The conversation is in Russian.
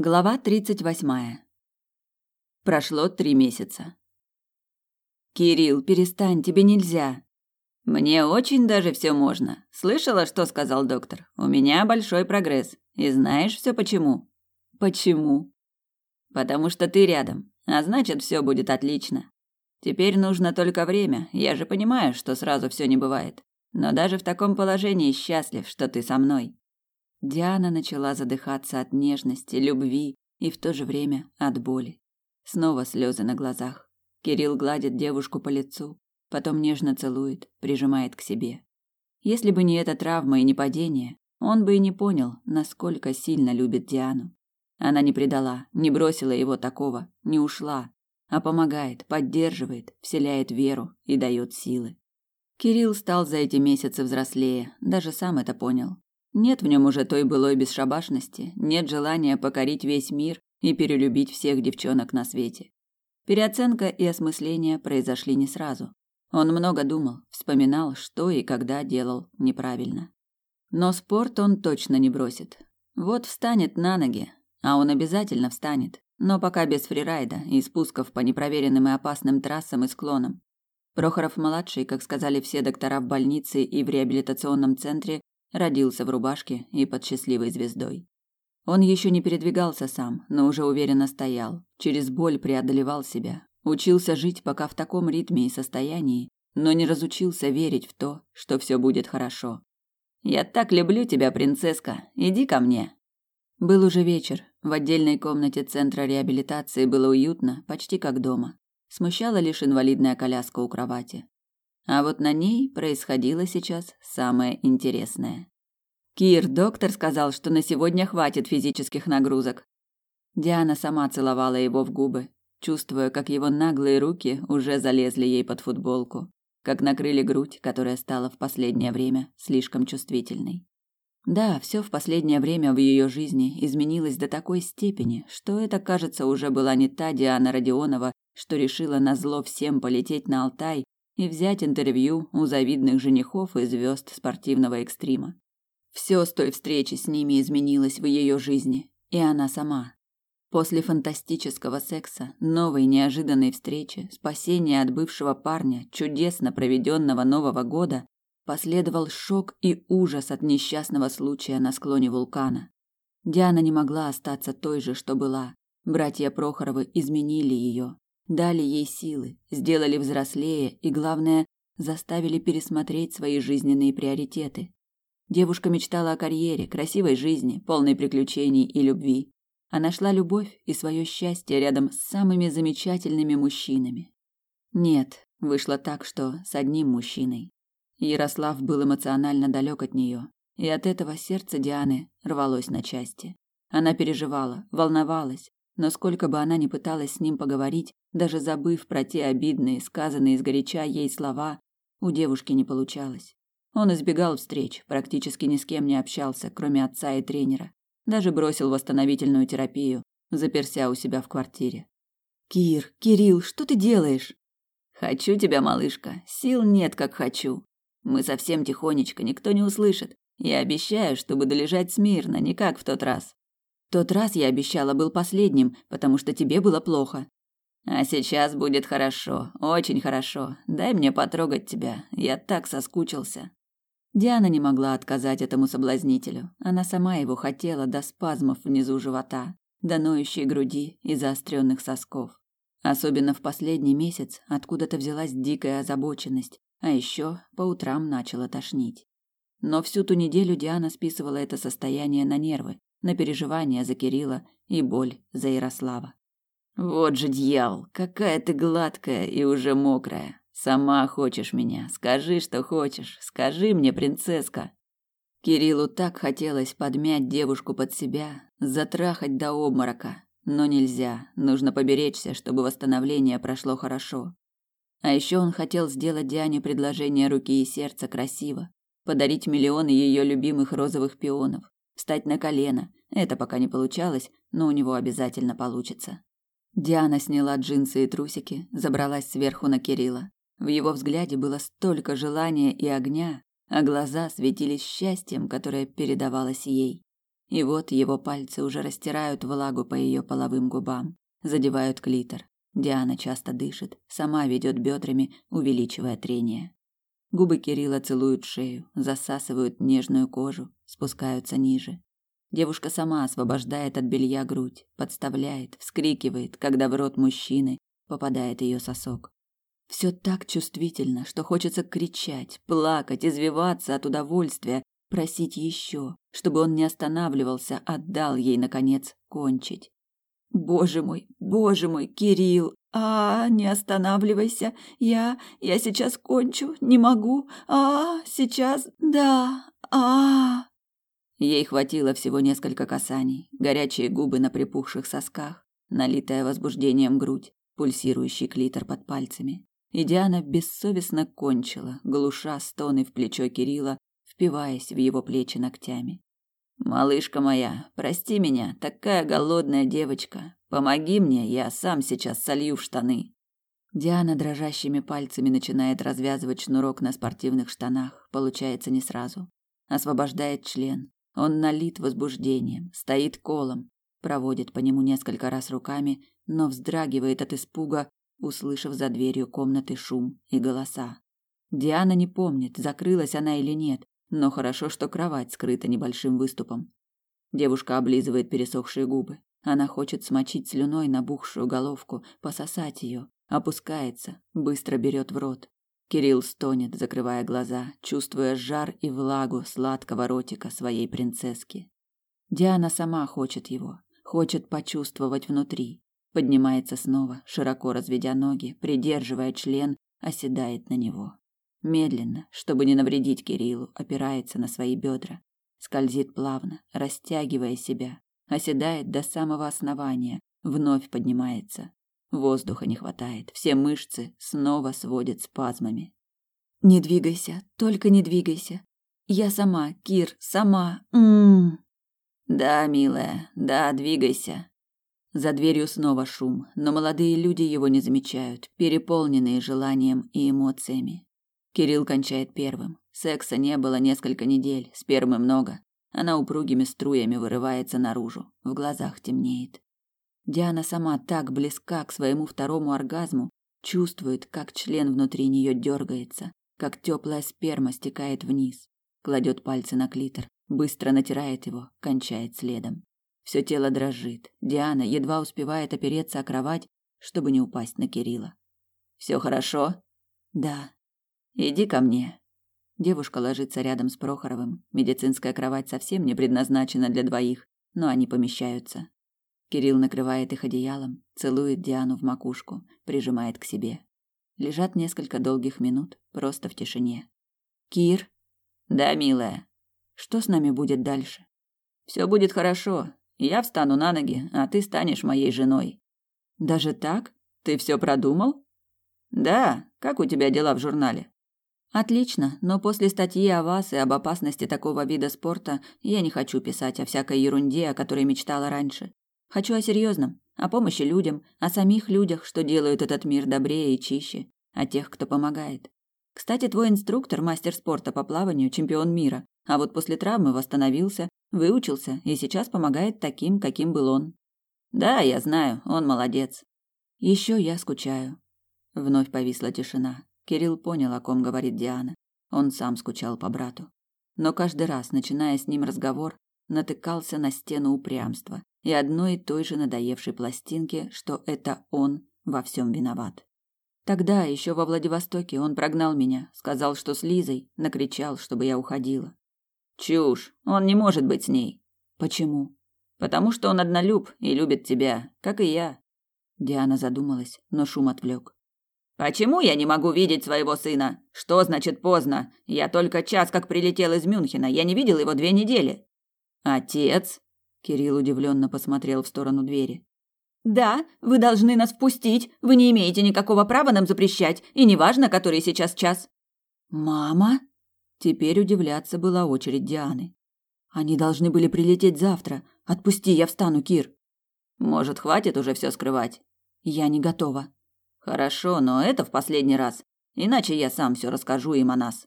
Глава тридцать восьмая. Прошло три месяца. Кирилл, перестань, тебе нельзя. Мне очень даже все можно. Слышала, что сказал доктор? У меня большой прогресс. И знаешь все почему? Почему? Потому что ты рядом. А значит, все будет отлично. Теперь нужно только время. Я же понимаю, что сразу все не бывает. Но даже в таком положении счастлив, что ты со мной. Диана начала задыхаться от нежности, любви и в то же время от боли. Снова слезы на глазах. Кирилл гладит девушку по лицу, потом нежно целует, прижимает к себе. Если бы не эта травма и не падение, он бы и не понял, насколько сильно любит Диану. Она не предала, не бросила его такого, не ушла, а помогает, поддерживает, вселяет веру и дает силы. Кирилл стал за эти месяцы взрослее, даже сам это понял. Нет в нем уже той былой бесшабашности, нет желания покорить весь мир и перелюбить всех девчонок на свете. Переоценка и осмысление произошли не сразу. Он много думал, вспоминал, что и когда делал неправильно. Но спорт он точно не бросит. Вот встанет на ноги, а он обязательно встанет, но пока без фрирайда и спусков по непроверенным и опасным трассам и склонам. Прохоров-младший, как сказали все доктора в больнице и в реабилитационном центре, Родился в рубашке и под счастливой звездой. Он еще не передвигался сам, но уже уверенно стоял, через боль преодолевал себя, учился жить пока в таком ритме и состоянии, но не разучился верить в то, что все будет хорошо. «Я так люблю тебя, принцесска, иди ко мне». Был уже вечер, в отдельной комнате центра реабилитации было уютно, почти как дома. Смущала лишь инвалидная коляска у кровати. А вот на ней происходило сейчас самое интересное. Кир, доктор сказал, что на сегодня хватит физических нагрузок. Диана сама целовала его в губы, чувствуя, как его наглые руки уже залезли ей под футболку, как накрыли грудь, которая стала в последнее время слишком чувствительной. Да, все в последнее время в ее жизни изменилось до такой степени, что это, кажется, уже была не та Диана Родионова, что решила назло всем полететь на Алтай и взять интервью у завидных женихов и звезд спортивного экстрима. Все с той встречи с ними изменилось в ее жизни, и она сама. После фантастического секса, новой неожиданной встречи, спасения от бывшего парня, чудесно проведенного Нового года, последовал шок и ужас от несчастного случая на склоне вулкана. Диана не могла остаться той же, что была. Братья Прохоровы изменили ее, дали ей силы, сделали взрослее и, главное, заставили пересмотреть свои жизненные приоритеты. Девушка мечтала о карьере, красивой жизни, полной приключений и любви. Она нашла любовь и свое счастье рядом с самыми замечательными мужчинами. Нет, вышло так, что с одним мужчиной. Ярослав был эмоционально далек от нее, и от этого сердце Дианы рвалось на части. Она переживала, волновалась, но сколько бы она ни пыталась с ним поговорить, даже забыв про те обидные, сказанные сгоряча ей слова, у девушки не получалось. Он избегал встреч, практически ни с кем не общался, кроме отца и тренера. Даже бросил восстановительную терапию, заперся у себя в квартире. «Кир, Кирилл, что ты делаешь?» «Хочу тебя, малышка. Сил нет, как хочу. Мы совсем тихонечко, никто не услышит. Я обещаю, чтобы долежать смирно, не как в тот раз». «Тот раз, я обещала, был последним, потому что тебе было плохо. А сейчас будет хорошо, очень хорошо. Дай мне потрогать тебя. Я так соскучился. Диана не могла отказать этому соблазнителю. Она сама его хотела до спазмов внизу живота, до ноющей груди и заостренных сосков. Особенно в последний месяц откуда-то взялась дикая озабоченность, а еще по утрам начала тошнить. Но всю ту неделю Диана списывала это состояние на нервы, на переживания за Кирилла и боль за Ярослава. Вот же дьявол, какая ты гладкая и уже мокрая. Сама хочешь меня. Скажи, что хочешь. Скажи мне, принцесска. Кириллу так хотелось подмять девушку под себя, затрахать до обморока, но нельзя. Нужно поберечься, чтобы восстановление прошло хорошо. А еще он хотел сделать Диане предложение руки и сердца красиво, подарить миллионы ее любимых розовых пионов, встать на колено. Это пока не получалось, но у него обязательно получится. Диана сняла джинсы и трусики, забралась сверху на Кирилла. В его взгляде было столько желания и огня, а глаза светились счастьем, которое передавалось ей. И вот его пальцы уже растирают влагу по ее половым губам, задевают клитор. Диана часто дышит, сама ведет бедрами, увеличивая трение. Губы Кирилла целуют шею, засасывают нежную кожу, спускаются ниже. Девушка сама освобождает от белья грудь, подставляет, вскрикивает, когда в рот мужчины попадает ее сосок. Все так чувствительно, что хочется кричать, плакать, извиваться от удовольствия, просить еще, чтобы он не останавливался, отдал ей наконец кончить. Боже мой, боже мой, Кирилл, а, не останавливайся. Я я сейчас кончу, не могу. А, сейчас. Да. А. Ей хватило всего несколько касаний, горячие губы на припухших сосках, налитая возбуждением грудь, пульсирующий клитор под пальцами. И Диана бессовестно кончила, глуша стоны в плечо Кирилла, впиваясь в его плечи ногтями. Малышка моя, прости меня, такая голодная девочка. Помоги мне, я сам сейчас солью в штаны. Диана дрожащими пальцами начинает развязывать шнурок на спортивных штанах. Получается не сразу. Освобождает член. Он налит возбуждением, стоит колом, проводит по нему несколько раз руками, но вздрагивает от испуга, услышав за дверью комнаты шум и голоса. Диана не помнит, закрылась она или нет, но хорошо, что кровать скрыта небольшим выступом. Девушка облизывает пересохшие губы. Она хочет смочить слюной набухшую головку, пососать ее, опускается, быстро берет в рот. Кирилл стонет, закрывая глаза, чувствуя жар и влагу сладкого ротика своей принцесски. Диана сама хочет его, хочет почувствовать внутри. Поднимается снова, широко разведя ноги, придерживая член, оседает на него. Медленно, чтобы не навредить Кириллу, опирается на свои бедра. Скользит плавно, растягивая себя. Оседает до самого основания, вновь поднимается. Воздуха не хватает, все мышцы снова сводят спазмами. «Не двигайся, только не двигайся. Я сама, Кир, сама. М -м -м. «Да, милая, да, двигайся». За дверью снова шум, но молодые люди его не замечают, переполненные желанием и эмоциями. Кирилл кончает первым. Секса не было несколько недель, спермы много. Она упругими струями вырывается наружу, в глазах темнеет. Диана сама так близка к своему второму оргазму, чувствует, как член внутри нее дергается, как теплая сперма стекает вниз, кладет пальцы на клитор, быстро натирает его, кончает следом. Все тело дрожит. Диана едва успевает опереться о кровать, чтобы не упасть на Кирилла. Все хорошо? Да, Иди ко мне. Девушка ложится рядом с Прохоровым. Медицинская кровать совсем не предназначена для двоих, но они помещаются. Кирилл накрывает их одеялом, целует Диану в макушку, прижимает к себе. Лежат несколько долгих минут, просто в тишине. Кир? Да, милая. Что с нами будет дальше? Все будет хорошо. Я встану на ноги, а ты станешь моей женой. Даже так? Ты все продумал? Да. Как у тебя дела в журнале? Отлично, но после статьи о вас и об опасности такого вида спорта я не хочу писать о всякой ерунде, о которой мечтала раньше. Хочу о серьезном, о помощи людям, о самих людях, что делают этот мир добрее и чище, о тех, кто помогает. Кстати, твой инструктор, мастер спорта по плаванию, чемпион мира, а вот после травмы восстановился, выучился и сейчас помогает таким, каким был он. Да, я знаю, он молодец. Еще я скучаю. Вновь повисла тишина. Кирилл понял, о ком говорит Диана. Он сам скучал по брату. Но каждый раз, начиная с ним разговор, натыкался на стену упрямства и одной и той же надоевшей пластинки, что это он во всем виноват. Тогда, еще во Владивостоке, он прогнал меня, сказал, что с Лизой, накричал, чтобы я уходила. Чушь, он не может быть с ней. Почему? Потому что он однолюб и любит тебя, как и я. Диана задумалась, но шум отвлек. Почему я не могу видеть своего сына? Что значит поздно? Я только час как прилетел из Мюнхена, я не видел его две недели. Отец? Кирилл удивленно посмотрел в сторону двери. Да, вы должны нас впустить. Вы не имеете никакого права нам запрещать, и неважно, который сейчас час. Мама? Теперь удивляться была очередь Дианы. Они должны были прилететь завтра. Отпусти, я встану, Кир. Может, хватит уже все скрывать? Я не готова. Хорошо, но это в последний раз. Иначе я сам все расскажу им о нас.